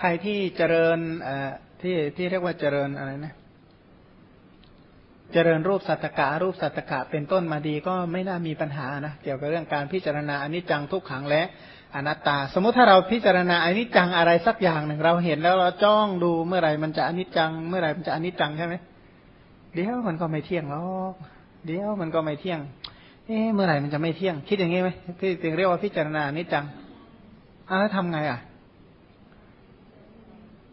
ใครที่เจริญที่ที่เรียกว่าเจริญอะไรนะเจริญรูปสัตกะรูปสัตกะเป็นต้นมาดีก็ไม่น่ามีปัญหานะเกี่ยวกับเรื่องการพิจารณาอนิจจังทุกขังและอนัตตา สมมติถ้าเราพิจารณาอนิจจังอะไรสักอย่างหนึ่งเราเห็นแล้วเราจ้องดูเมื่อไหร่มันจะอนิจจัง เมื่อไหร่มันจะอนิจจังใช่ไหมเดี๋ยวมันก็ไม่เที่ยงหรอกเดี๋ยวมันก็ไม่เที่ยง เอ๊ะเมื่อไหร่มันจะไม่เที่ยง คิดอย่างนี้ไหมที่จึงเรียกว่าพิจารณาอนิจจังอะแล้วทำไงอะ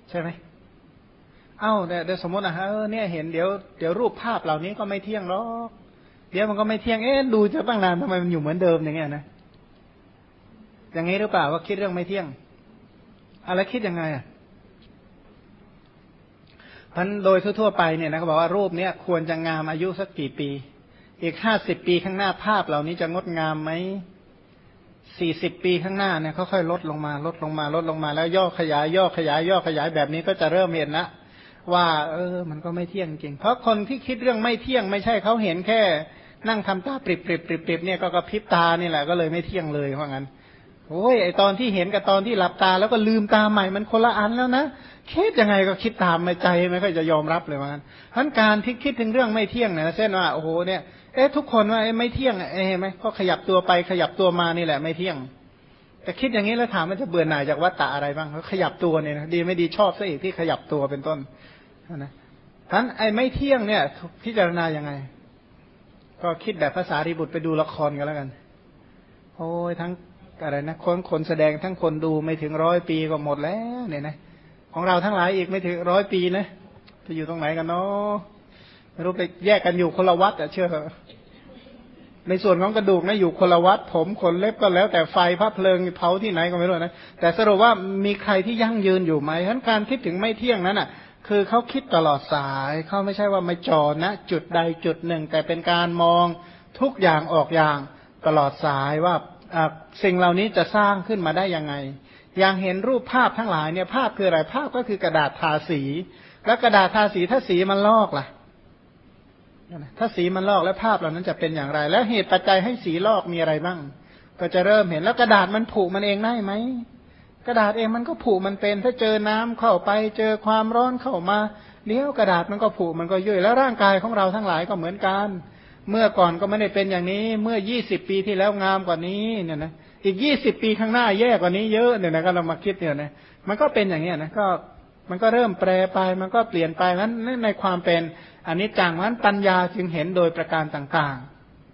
ใช่ไหมเอ้าเดี๋ยวสมมตินะฮะเนี่ยเห็นเดี๋ยวเดี๋ยวรูปภาพเหล่านี้ก็ไม่เที่ยงหรอกเดี๋ยวมันก็ไม่เที่ยงเอ๊ะดูจะตั้งนานทำไมมันอยู่เหมือนเดิมอย่างเงี้ยนะอย่างนี้หรือเปล่าว่าคิดเรื่องไม่เที่ยง อะไรคิดยังไงอะพันโดยทั่วๆไปเนี่ยนะเขาบอกว่ารูปเนี้ยควรจะงามอายุสักกี่ปี อีกห้าสิบปีข้างหน้าภาพเหล่านี้จะงดงามไหม สี่สิบปีข้างหน้าเนี่ยค่อยๆลดลงมาลดลงมาลดลงมาแล้วย่อขยายย่อขยายย่อขยายแบบนี้ก็จะเริ่มเห็นนะว่า เออ มันก็ไม่เที่ยงจริง เพราะคนที่คิดเรื่องไม่เที่ยงไม่ใช่เขาเห็นแค่ นั่งทำตาปริบปริบปริบปริบเนี่ยก็กระพริบตานี่แหละก็เลยไม่เที่ยงเลยเพราะงั้นโอ้ยไอตอนที่เห็นกับตอนที่หลับตาแล้วก็ลืมตาใหม่มันคนละอันแล้วนะคิดยังไงก็คิดตามไม่ใจไม่ค่อยจะยอมรับเลยว่างั้นทั้นการที่คิดถึงเรื่องไม่เที่ยงเนี่ยเช่นว่าโอ้โหเนี่ย เอ๊ะทุกคนว่าไม่เที่ยงเอ๊ะไหมก็ขยับตัวไปขยับตัวมานี่แหละไม่เที่ยง แต่คิดอย่างนี้แล้วถามมันจะเบื่อหน่ายจากวัตตะอะไรบ้างเขาขยับตัวเนี่ยนะดีไม่ดีชอบซะอีกที่ขยับตัวเป็นต้นนะทั้นไอ้ไม่เที่ยงเนี่ยพิจารณายังไง ก็คิดแบบภาษาริบุตรไปดูละครกันแล้วกัน โอ้ยทั้งอะไรนะคนคนแสดงทั้งคนดูไม่ถึงร้อยปีก็หมดแล้วเนี่ยนะของเราทั้งหลายอีกไม่ถึงร้อยปีนะจะอยู่ตรงไหนกันเนาะ รู้ไปแยกกันอยู่คนละวัดอะเชื่อในส่วนของกระดูกนะอยู่คนละวัดผมขนเล็บก็แล้ว แต่ไฟพระเพลิงเผาที่ไหนก็ไม่รู้นะแต่สรุปว่ามีใครที่ยั่งยืนอยู่ไหมฉะนั้นการคิดถึงไม่เที่ยงนั้นอะ คือเขาคิดตลอดสายเขาไม่ใช่ว่าไม่จอนะ จุดใดจุดหนึ่ง แต่เป็นการมองทุกอย่างออกอย่างตลอดสายว่าสิ่งเหล่านี้จะสร้างขึ้นมาได้ยังไง อย่างเห็นรูปภาพทั้งหลายเนี่ยภาพคืออะไรภาพก็คือกระดาษทาสี แล้วกระดาษทาสีถ้าสีมันลอกล่ะ ถ้าสีมันลอกแล้วภาพเหล่านั้นจะเป็นอย่างไร แล้วเหตุปัจจัยให้สีลอกมีอะไรบ้าง ก็จะเริ่มเห็นแล้วกระดาษมันผุมันเองได้ไหมกระดาษเองมันก็ผุมันเป็น ถ้าเจอน้ำเข้าไปเจอความร้อนเข้ามาเดี๋ยวกระดาษมันก็ผุมันก็ยุ่ยแล้วร่างกายของเราทั้งหลายก็เหมือนกัน เมื่อก่อนก็ไม่ได้เป็นอย่างนี้ เมื่อยี่สิบปีที่แล้วงามกว่านี้เนี่ยนะอีกยี่สิบปีข้างหน้าแย่กว่านี้เยอะเนี่ยนะก็เรามาคิดเนี่ยนะมันก็เป็นอย่างนี้นะก็มันก็เริ่มแปรไปมันก็เปลี่ยนไปนั้นในความเป็น อันนี้จังนั้นปัญญาจึงเห็นโดยประการต่าง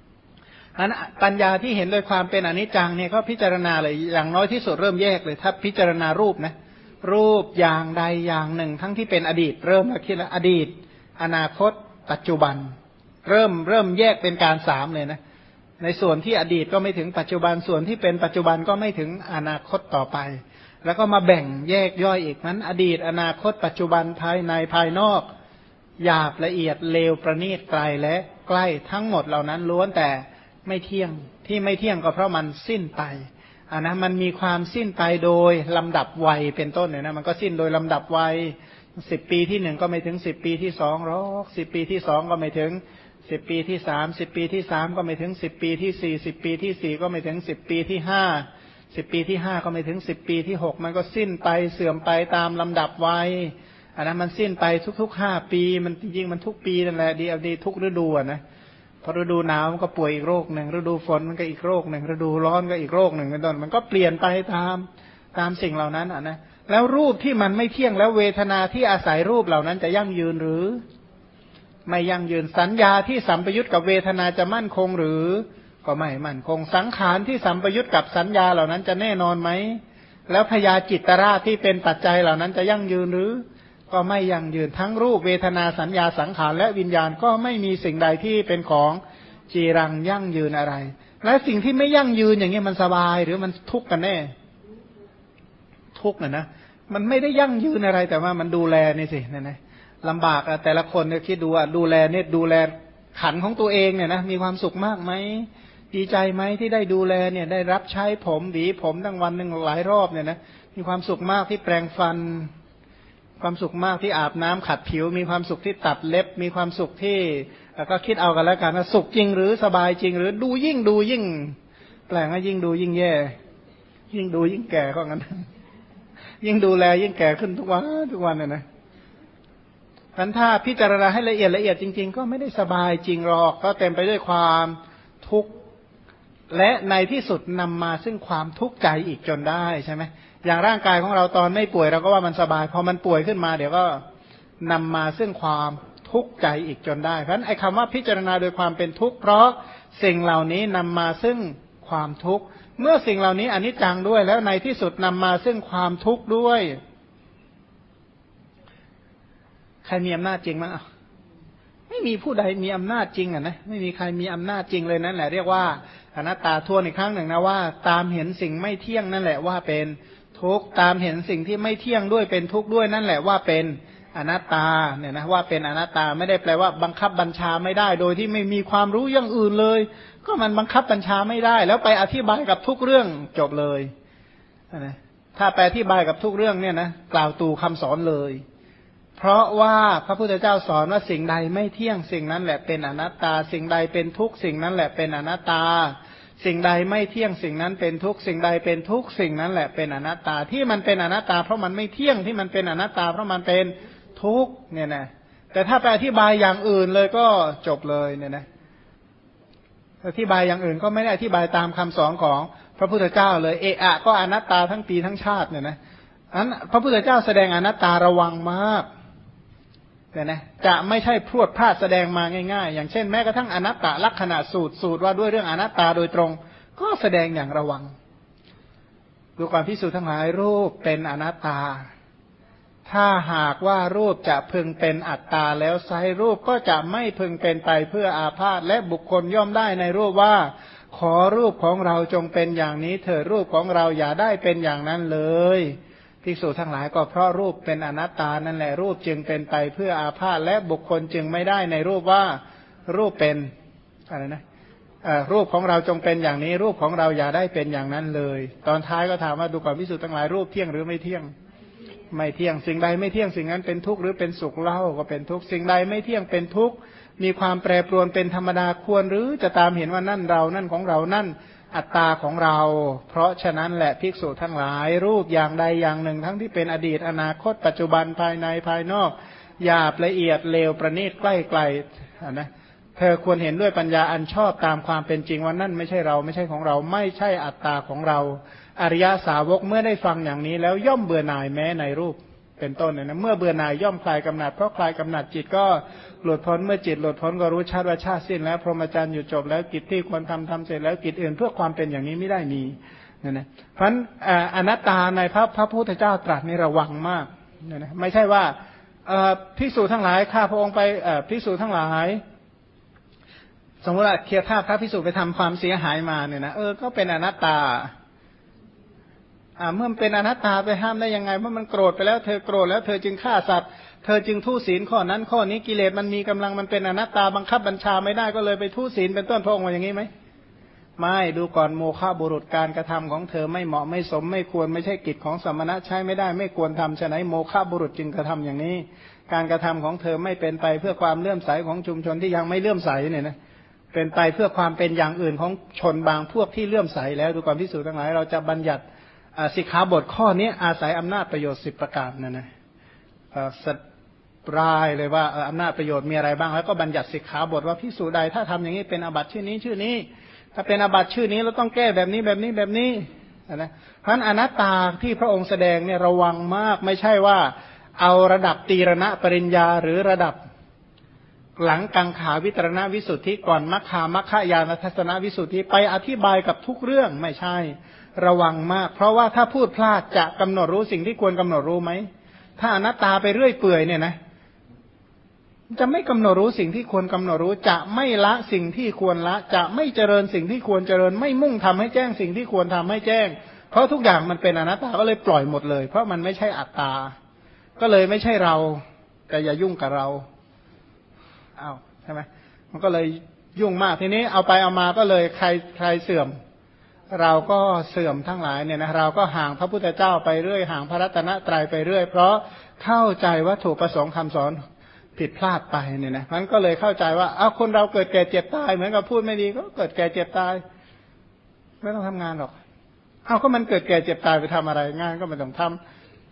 ๆอันปัญญาที่เห็นโดยความเป็นอนิจจังเนี่ยก็พิจารณาเลยอย่างน้อยที่สุดเริ่มแยกเลย ถ้าพิจารณารูปนะรูปอย่างใดอย่างหนึ่ง ทั้งที่เป็นอดีต เริ่มมาคิดแล้วอดีต อนาคต ปัจจุบัน เริ่มเริ่มแยกเป็นการสามเลยนะในส่วนที่อดีตก็ไม่ถึงปัจจุบันส่วนที่เป็นปัจจุบันก็ไม่ถึงอนาคตต่อไป แล้วก็มาแบ่งแยกย่อยอีกนั้น อดีต อนาคต ปัจจุบันภายในภายนอก หยาบละเอียดเลวประณีตไกลและใกล้ทั้งหมดเหล่านั้นล้วนแต่ไม่เที่ยงที่ไม่เที่ยงก็เพราะมันสิ้นไปอ่านะมันมีความสิ้นไปโดยลำดับวัยเป็นต้นเนี่ยนะมันก็สิ้นโดยลำดับวัยสิบปีที่หนึ่งก็ไม่ถึงสิบปีที่สองหรอกสิบปีที่สองก็ไม่ถึงสิบปีที่สามสิบปีที่สามก็ไม่ถึงสิบปีที่สี่สิบปีที่สี่ก็ไม่ถึงสิบปีที่ห้าสิบปีที่ห้าก็ไม่ถึงสิบปีที่หกมันก็สิ้นไปเสื่อมไปตามลำดับวัย อันนั้นมันสิ้นไปทุกๆห้าปี มันจริงมันทุกปีนั่นแหละดีเอาดีทุกฤดูนะพอฤดูหนาวมันก็ป่วยอีกโรคหนึ่งฤดูฝนมันก็อีกโรคหนึ่งฤดูร้อนก็อีกโรคหนึ่งเป็นต้นมันก็เปลี่ยนไปตามตามสิ่งเหล่านั้นอะนะแล้วรูปที่มันไม่เที่ยงแล้วเวทนาที่อาศัยรูปเหล่านั้นจะยั่งยืนหรือ ไม่ยั่งยืนสัญญาที่สัมปยุตกับเวทนาจะมั่นคงหรือ ก็ไม่มั่นคงสังขารที่สัมปยุตกับสัญญาเหล่านั้นจะแน่นอนไหมแล้วพยาจิตตราที่เป็นปัจจัยเหล่านั้นจะยั่งยืนหรือ ก็ไม่ยั่งยืนทั้งรูปเวทนาสัญญาสังขารและวิญญาณก็ไม่มีสิ่งใดที่เป็นของจีรังยั่งยืนอะไร และสิ่งที่ไม่ยั่งยืนอย่างนี้ยมันสบายหรือมันทุกข์กันแน่ ทุกข์นะนะมันไม่ได้ยั่งยืนอะไร แต่ว่ามันดูแลนี่สิเนี่ยนะลำบากอะแต่ละคนเนี่ยคิดดูว่าดูแลเนี่ยดูแลขันของตัวเองเนี่ยนะมีความสุขมากไหมดีใจไหมที่ได้ดูแลเนี่ย ได้รับใช้ผมหวีผมตั้งวันหนึ่งหลายรอบเนี่ยนะมีความสุขมากที่แปรงฟัน ความสุขมากที่อาบน้ำขัดผิว มีความสุขที่ตัดเล็บ มีความสุขที่แล้วก็คิดเอากันแล้วกันว่าสุขจริงหรือสบายจริง หรือดูยิ่งดูยิ่ง แปลงว่ายิ่งดูยิ่งแย่ ยิ่งดูยิ่งแก่ก็งั้น ยิ่งดูแลยิ่งแก่ขึ้นทุกวันทุกวันเนี่ยนะพันถ้าพิจารณาให้ละเอียดละเอียดจริง ๆ ก็ไม่ได้สบายจริงหรอก ก็เต็มไปด้วยความทุกข์และในที่สุดนำมาซึ่งความทุกข์ใจอีกจนได้ใช่ไหม อย่างร่างกายของเราตอนไม่ป่วยเราก็ว่ามันสบายพอมันป่วยขึ้นมา เดี๋ยวก็นำมาซึ่งความทุกข์ใจอีกจนได้เพราะฉะนั้นไอ้คำว่าพิจารณาโดยความเป็นทุกข์เพราะสิ่งเหล่านี้นำมาซึ่งความทุกข์เมื่อสิ่งเหล่านี้อนิจจังด้วยแล้วในที่สุดนำมาซึ่งความทุกข์ด้วย ใครมีอำนาจจริงมั้งอะไม่มีผู้ใดมีอำนาจจริงอะนะไม่มีใครมีอำนาจจริงเลยนั่นแหละเรียกว่าอนัตตาทวนอีกครั้งหนึ่งนะว่า ตามเห็นสิ่งไม่เที่ยงนั่นแหละว่าเป็น ทุกข์ตามเห็นสิ่งที่ไม่เที่ยงด้วยเป็นทุกข์ด้วยนั่นแหละว่าเป็นอนัตตาเนี่ยนะว่าเป็นอนัตตาไม่ได้แปลว่าบังคับบัญชาไม่ได้ โดยที่ไม่มีความรู้อย่างอื่นเลย ก็มันบังคับบัญชาไม่ได้ แล้วไปอธิบายกับทุกเรื่องจบเลยนะถ้าไปอธิบายกับทุกเรื่องเนี่ยนะกล่าวตูคำสอนเลย เพราะว่าพระพุทธเจ้าสอนว่าสิ่งใดไม่เที่ยงสิ่งนั้นแหละเป็นอนัตตา สิ่งใดเป็นทุกสิ่งนั้นแหละเป็นอนัตตา สิ่งใดไม่เที่ยงสิ่งนั้นเป็นทุกสิ่งใดเป็นทุกสิ่งนั้นแหละเป็นอนัตตาที่มันเป็นอนัตตา เพราะมันไม่เที่ยงที่มันเป็นอนัตตา เพราะมันเป็นทุกเนี่ยนะแต่ถ้าไปอธิบายอย่างอื่นเลยก็จบเลยเนี่ยนะอธิบายอย่างอื่นก็ไม่ได้อธิบายตามคำสอนของพระพุทธเจ้าเลยเอะอะก็อนัตตาทั้งปีทั้งชาติเนี่ยนะอันพระพุทธเจ้าแสดงอนัตตาระวังมาก เนี่ยนะจะไม่ใช่พรวดพลาดแสดงมาง่าย ๆ อย่างเช่นแม้กระทั่งอนัตตลักษณะสูตรสูตรว่าด้วยเรื่องอนัตตาโดยตรง ก็แสดงอย่างระวังดูความพิสูจน์ทั้งหลายรูปเป็นอนัตตา ถ้าหากว่ารูปจะพึงเป็นอัตตาแล้วไซรูปก็จะไม่พึงเป็นไปเพื่ออาพาธและบุคคลย่อมได้ในรูปว่า ขอรูปของเราจงเป็นอย่างนี้ เถิดรูปของเราอย่าได้เป็นอย่างนั้นเลย ภิกษุทั้งหลายก็เพราะรูปเป็นอนัตตานั่นแหละรูปจึงเป็นไปเพื่ออาพาธและบุคคลจึงไม่ได้ในรูปว่ารูปเป็นอะไรนะรูปของเราจงเป็นอย่างนี้ รูปของเราอย่าได้เป็นอย่างนั้นเลย ตอนท้ายก็ถามว่าดูก่อนพิสูจน์ทั้งหลายรูปเที่ยงหรือไม่เที่ยง ไม่เที่ยงสิ่งใดไม่เที่ยงสิ่งนั้นเป็นทุกข์หรือเป็นสุขเล่าก็เป็นทุกข์สิ่งใดไม่เที่ยงเป็นทุกข์มีความแปรปรวนเป็นธรรมดาควรหรือจะตามเห็นว่านั่นเรานั่นของเรานั่น อัตตาของเรา เพราะฉะนั้นแหละภิกษุทั้งหลาย รูปอย่างใดอย่างหนึ่ง ทั้งที่เป็นอดีตอนาคต ปัจจุบันภายในภายนอกหยาบละเอียดเลวประณีตใกล้ไกลนะเธอควรเห็นด้วยปัญญาอันชอบตามความเป็นจริงว่านั่นไม่ใช่เราไม่ใช่ของเราไม่ใช่อัตตาของเรา อริยาสาวกเมื่อได้ฟังอย่างนี้แล้วย่อมเบื่อหน่ายแม้ในรูป เป็นต้นเนี่ยนะเมื่อเบื่อหน่ายย่อมคลายกำหนัดเพราะคลายกำหนัดจิตก็หลุดพ้นเมื่อจิตหลุดพ้นก็รู้ชาติว่าชาติสิ้นแล้วพรหมจรรย์อยู่จบแล้วกิจที่ควรทำทำเสร็จแล้วกิจอื่นเพื่อความเป็นอย่างนี้ไม่ได้มีเนี่ยนะเพราะอนัตตาในพระพระพุทธเจ้าตรัสนี่ระวังมากเนี่ยนะไม่ใช่ว่าพิสูจทั้งหลายข้าพระองค์ไปพิสูจทั้งหลายสมมติว่าเคียร์ท่าพระพิสูจไปทำความเสียหายมาเนี่ยนะเออก็เป็นอนัตตา อ่าเมื่อเป็นอนัตตาไปห้ามได้ยังไงเมื่อมันโกรธไปแล้วเธอโกรธแล้วเธอจึงฆ่าสัตว์ เธอจึงทุศีลข้อนั้นข้อนี้กิเลสมันมีกำลังมันเป็นอนัตตาบังคับบัญชาไม่ได้ก็เลยไปทุศีลเป็นต้นพระองค์ว่าอย่างนี้ไหมไม่ดูก่อนโมฆะบุรุษการกระทำของเธอไม่เหมาะไม่สมไม่ควรไม่ใช่กิจของสมณะใช้ไม่ได้ไม่ควรทำฉะนั้นโมฆะบุรุษจึงกระทำอย่างนี้ การกระทำของเธอไม่เป็นไปเพื่อความเลื่อมใสของชุมชนที่ยังไม่เลื่อมใสเนี่ยนะเป็นไปเพื่อความเป็นอย่างอื่นของชนบางพวกที่เลื่อมใสแล้วดูความพิสูจน์ทั้งหลายเราจะบัญญัติ สิกขาบทข้อนี้อาศัยอำนาจประโยชน์สิบประการนั่นนะสปรายเลยว่าอำนาจประโยชน์มีอะไรบ้าง แล้วก็บัญญัติสิกขาบทว่าพิสูจใดถ้าทำอย่างนี้เป็นอาบัติชื่อนี้ชื่อนี้ ถ้าเป็นอาบัติชื่อนี้เราต้องแก้แบบนี้แบบนี้แบบนี้นะเพราะอนัตตาที่พระองค์แสดงเนี่ยระวังมากไม่ใช่ว่าเอาระดับตีรณะปริญญาหรือระดับหลังกังขาวิตรณวิสุทธิก่อนมัคคามัคคายานทัศนวิสุทธิไปอธิบายกับทุกเรื่องไม่ใช่ ระวังมาก เพราะว่าถ้าพูดพลาดจะกำหนดรู้สิ่งที่ควรกำหนดรู้ไหม ถ้าอนัตตาไปเรื่อยเปื่อยเนี่ยนะจะไม่กำหนดรู้สิ่งที่ควรกำหนดรู้ จะไม่ละสิ่งที่ควรละ จะไม่เจริญสิ่งที่ควรเจริญ ไม่มุ่งทำให้แจ้งสิ่งที่ควรทำให้แจ้ง เพราะทุกอย่างมันเป็นอนัตตาก็เลยปล่อยหมดเลย เพราะมันไม่ใช่อัตตา ก็เลยไม่ใช่เราแต่อย่ายุ่งกับเราเอาใช่ไหมมันก็เลยยุ่งมากทีนี้เอาไปเอามาก็เลยใครใครเสื่อม เราก็เสื่อมทั้งหลายเนี่ยนะเราก็ห่างพระพุทธเจ้าไปเรื่อยห่างพระรัตนตรัยไปเรื่อย เพราะเข้าใจวัตถุประสงค์คำสอนผิดพลาดไปเนี่ยนะมันก็เลยเข้าใจว่าเอาคนเราเกิดแก่เจ็บตายเหมือนกับพูดไม่ดีก็เกิดแก่เจ็บตายไม่ต้องทำงานหรอก เอาก็มันเกิดแก่เจ็บตายไปทำอะไร งานก็ไม่ต้องท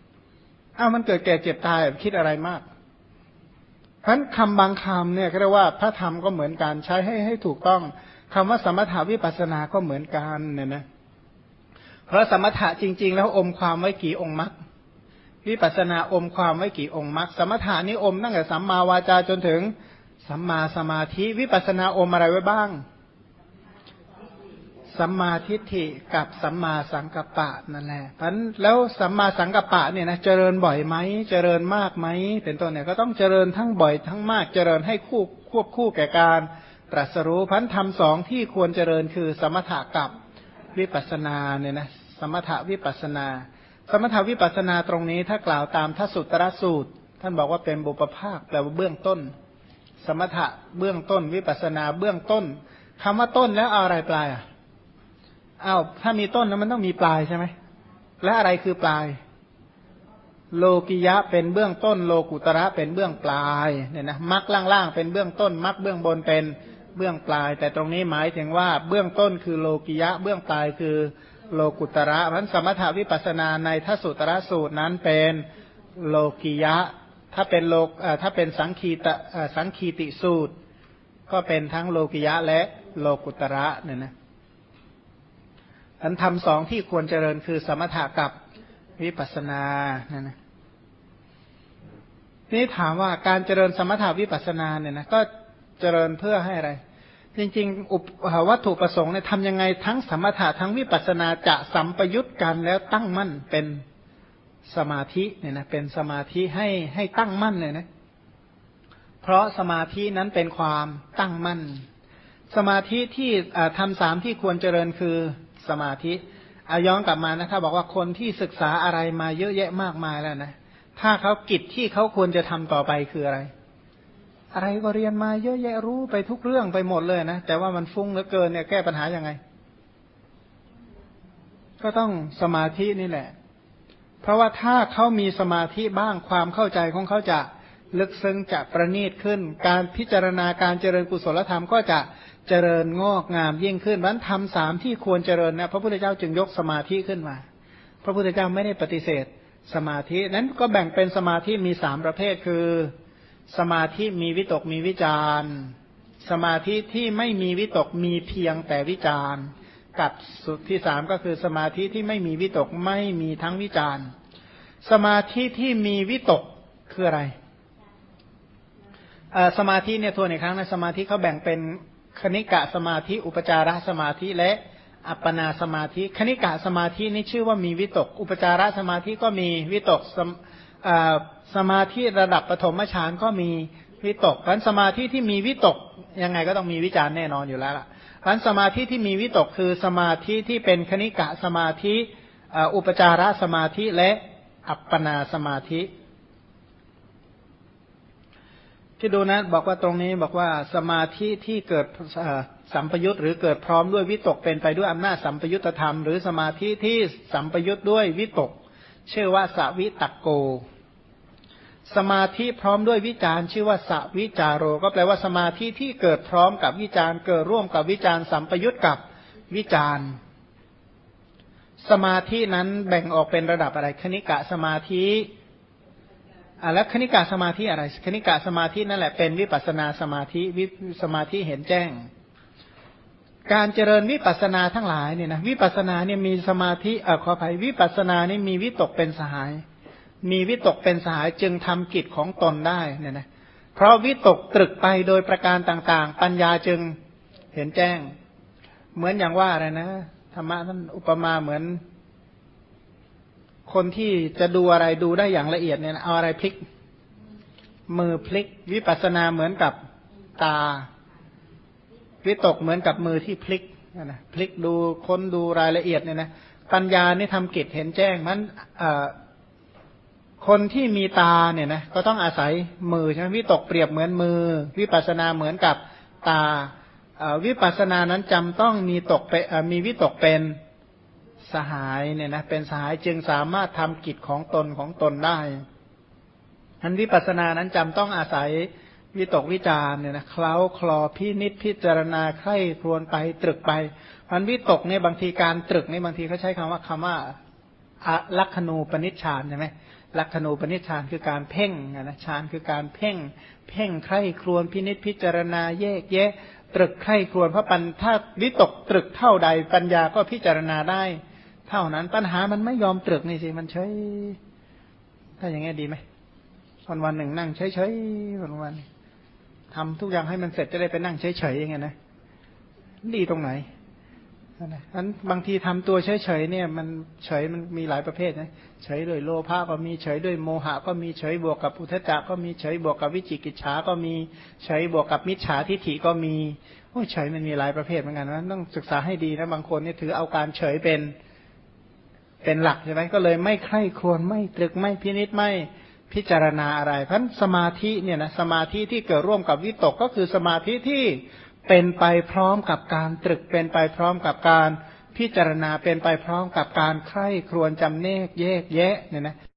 ำอ้ามันเกิดแก่เจ็บตายคิดอะไรมากเพราะคำบางคำเนี่ยเรียกว่าพระธรรมก็เหมือนกันใช้ให้ให้ถูกต้อง คำว่าสมถาวิปัสสนาก็เหมือนกันเนี่ยนะ เพราะสมถะจริง ๆ แล้วอมความไว้กี่องค์มรรควิปัสสนาอมความไว้กี่องค์มรรคสมถานี้อมตั้งแต่สัมมาวาจาจนถึงสัมมาสมาธิ วิปัสสนาอมอะไรไว้บ้าง สัมมาทิฏฐิกับสัมมาสังกัปปะนั่นแหละพันแล้วสัมมาสังกัปปะเนี่ยนะเจริญบ่อยไหมเจริญมากไหมเป็นต้นเนี่ยก็ต้องเจริญทั้งบ่อยทั้งมากเจริญให้คู่ควบคู่แก่การ ตรัสรู้พันธรรมสองที่ควรเจริญคือ สมถะกับวิปัสนาเนี่ยนะสมถะวิปัสนา สมถะวิปัสนาตรงนี้ถ้ากล่าวตามทัสุตรสูตร ท่านบอกว่าเป็นบุปภาคแปลว่าเบื้องต้น สมถะเบื้องต้น วิปัสนาเบื้องต้นคำว่าต้นแล้วเอาอะไรปลายอะอ้าวถ้ามีต้นแล้วมันต้องมีปลายใช่ไหมและอะไรคือปลาย โลกิยะเป็นเบื้องต้น โลกุตระเป็นเบื้องปลายเนี่ยนะมักล่างๆเป็นเบื้องต้นมักเบื้องบนเป็น เบื้องปลาย แต่ตรงนี้หมายถึงว่าเบื้องต้นคือโลกิยะ เบื้องปลายคือโลกุตระเพราะสมถาวิปัสนาในทัสุตระสูตรนั้นเป็นโลกิยะ ถ้าเป็นโลกถ้าเป็นสังคีตสังคีติสูตร ก็เป็นทั้งโลกิยะและโลกุตระเนี่ยนะอันทำสองที่ควรเจริญคือสมถะกับวิปัสนาเนะนะนี่ถามว่าการเจริญสมถะวิปัสนาเนี่ยนะก็ เจริญเพื่อให้อะไร จริงๆ อุปวัตถุประสงค์เนี่ยทำยังไงทั้งสมถะทั้งวิปัสสนาจะสัมปยุตกันแล้วตั้งมั่นเป็นสมาธิเนี่ยนะเป็นสมาธิให้ให้ตั้งมั่นเลยนะ เพราะสมาธินั้นเป็นความตั้งมั่น สมาธิที่ทำสามที่ควรเจริญคือสมาธิอาย้อนกลับมานะถ้าบอกว่าคนที่ศึกษาอะไรมาเยอะแยะมากมายแล้วนะ ถ้าเขากิจที่เขาควรจะทำต่อไปคืออะไร อะไรก็เรียนมาเยอะแยะรู้ไปทุกเรื่องไปหมดเลยนะ แต่ว่ามันฟุ้งเหลือเกินเนี่ยแก้ปัญหายังไง ก็ต้องสมาธินี่แหละ เพราะว่าถ้าเขามีสมาธิบ้างความเข้าใจของเขาจะลึกซึ้งจะประณีตขึ้น การพิจารณาการเจริญกุศลธรรมก็จะเจริญงอกงามยิ่งขึ้นวันทำสามที่ควรเจริญนะพระพุทธเจ้าจึงยกสมาธิขึ้นมา พระพุทธเจ้าไม่ได้ปฏิเสธ สมาธินั้นก็แบ่งเป็นสมาธิมีสามประเภทคือ สมาธิมีวิตกมีวิจารสมาธิที่ไม่มีวิตกมีเพียงแต่วิจารกับสุดที่สามก็คือสมาธิที่ไม่มีวิตกไม่มีทั้งวิจารสมาธิที่มีวิตกคืออะไรสมาธิเนี่ยทวนอีกครั้งนะสมาธิเขาแบ่งเป็นคณิกะสมาธิอุปจารสมาธิและอัปปนาสมาธิ คณิกะสมาธินี่ชื่อว่ามีวิตก อุปจารสมาธิก็มีวิตก สมาธิระดับปฐมฌานก็มีวิตกพันสมาธิที่มีวิตกยังไงก็ต้องมีวิจารณ์แน่นอนอยู่แล้วล่ะพันสมาธิที่มีวิตกคือสมาธิที่เป็นคณิกะสมาธิอุปจารสมาธิและอัปปนาสมาธิที่ดูนะบอกว่าตรงนี้บอกว่าสมาธิที่เกิดสัมปยุตหรือเกิดพร้อมด้วยวิตกเป็นไปด้วยอำนาจสัมปยุตธรรม หรือสมาธิที่สัมปยุตด้วยวิตกชื่อว่าสวิตกโก สมาธิพร้อมด้วยวิจารชื่อว่าสวิจารโร ก็แปลว่าสมาธิที่เกิดพร้อมกับวิจารเกิดร่วมกับวิจารสัมปยุตกับวิจารสมาธินั้นแบ่งออกเป็นระดับอะไรคณิกะสมาธิอะแล้วคณิกาสมาธิอะไรคณิกาสมาธินั่นแหละเป็นวิปัสนาสมาธิวิสมาธิเห็นแจ้ง การเจริญวิปัสนาทั้งหลายเนี่ยนะวิปัสนาเนี่ยมีสมาธิเออขออภัยวิปัสนานี่มีวิตกเป็นสหาย มีวิตกเป็นสหายจึงทำกิจของตนได้เนี่ยนะเพราะวิตกตรึกไปโดยประการต่างๆ ปัญญาจึงเห็นแจ้ง เหมือนอย่างว่าอะไรนะธรรมะท่านอุปมาเหมือน คนที่จะดูอะไรดูได้อย่างละเอียดเนี่ยเอาอะไรพลิก มือพลิก วิปัสนาเหมือนกับตา วิตกเหมือนกับมือที่พลิกนะพลิกดูค้นดูรายละเอียดเนี่ยนะปัญญานี่ทำกิจเห็นแจ้งมัน คนที่มีตาเนี่ยนะก็ต้องอาศัยมือใช่ไหมวิตกเปรียบเหมือนมือ วิปัสนาเหมือนกับตาวิปัสนานั้นจำต้องมีตกไปมีวิตกเป็นสหายเนี่ยนะเป็นสหายจึงสามารถทำกิจของตนของตนได้อันวิปัสสนานั้นจำต้องอาศัยวิตกวิจารเนี่ยนะเคล้าคลอพินิษพิจารณาไข้ครวนไปตรึกไปมันวิตกเนี่ยบางทีการตรึกเนี่ยบางทีเขาใช้คำว่าคำว่า ลักขณูปนิชฌานใช่ไหมลักขณูปนิชฌานคือการเพ่งนะฌานคือการเพ่ง เพ่งใคร่ครวญพินิจพิจารณาแยกแยะ ตรึกใคร่ครวญพระปัญถ้าวิตกตรึกเท่าใดปัญญาก็พิจารณาได้ เท่านั้นปัญหามันไม่ยอมตรึกนี่สิมันเฉยถ้าอย่างงี้ดีไหมวันวันหนึ่งนั่งเฉยๆวันวันทำทุกอย่างให้มันเสร็จจะได้ไปนั่งเฉยๆอย่างเงี้ยนะดีตรงไหน นั้นบางทีทำตัวเฉยๆเนี่ย มันเฉยมันมีหลายประเภทนะเฉยด้วยโลภะก็มีเฉยด้วยโมหะ ก็มีเฉยบวกกับอุทจจะก็มีเฉยบวกกับวิจิกิจฉาก็มีเฉยบวกกับมิจฉาทิฐิก็มีโอ้เฉยมันมีหลายประเภทเหมือนกันนะต้องศึกษาให้ดีนะบางคนเนี่ยถือเอาการเฉยเป็นเป็นหลักใช่ไหมก็เลยไม่ใคร่ควญไม่ตรึกไม่พินิจไม่พิจารณาอะไร เพราะสมาธิเนี่ยนะสมาธิที่เกิดร่วมกับวิตกก็คือสมาธิที่ เป็นไปพร้อมกับการตรึกเป็นไปพร้อมกับการพิจารณาเป็นไปพร้อมกับการใคร่ครวญจำเนกแยกแยะเนี่ยนะ